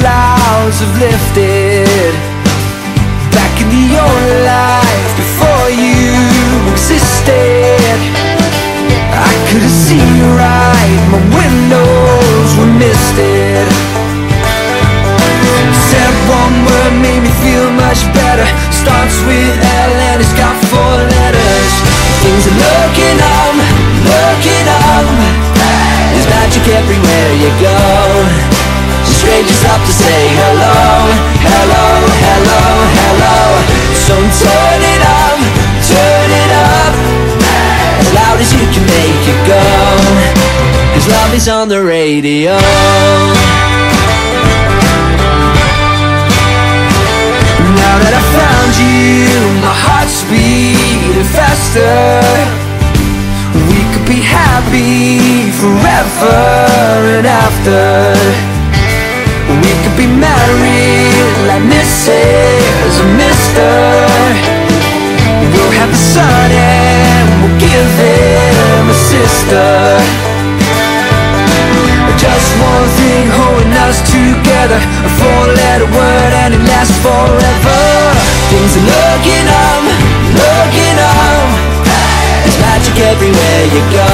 have lifted Back in the old life before you existed. I couldn't see right, my windows were misted. Said one word made me feel much better. Starts with Strangers stop to say hello, hello, hello, hello. So turn it up, turn it up. As loud as you can make it go. Cause love is on the radio. Now that I found you, my heart's beating faster. We could be happy forever and after like Mr. We'll have a son and we'll give him a sister. Just one thing holding us together A four-letter word and it lasts forever. Things are looking up, looking up. Magic everywhere you go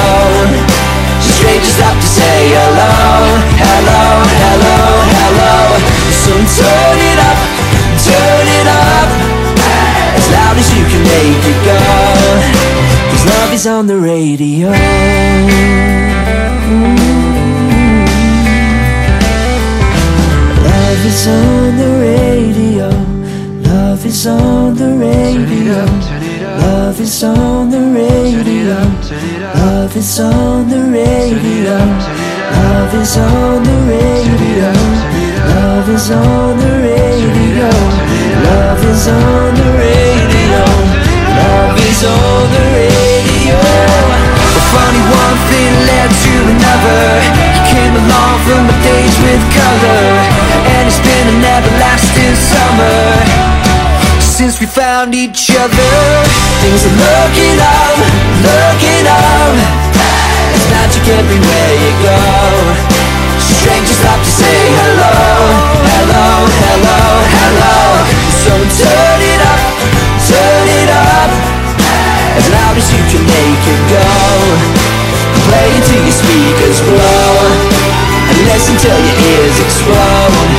make it go Cause love is on the radio Love is on the radio. Love is on the radio. Love is on the radio. Love is on the radio. Love is on the radio. Love is on the radio. Love is on the radio. each other. Things are looking up, looking up. It's magic everywhere you go. Strangers stop to say hello. Hello, hello, hello. So turn it up, turn it up. As loud as you can make it go. Play until your speakers blow. And listen till your ears explode.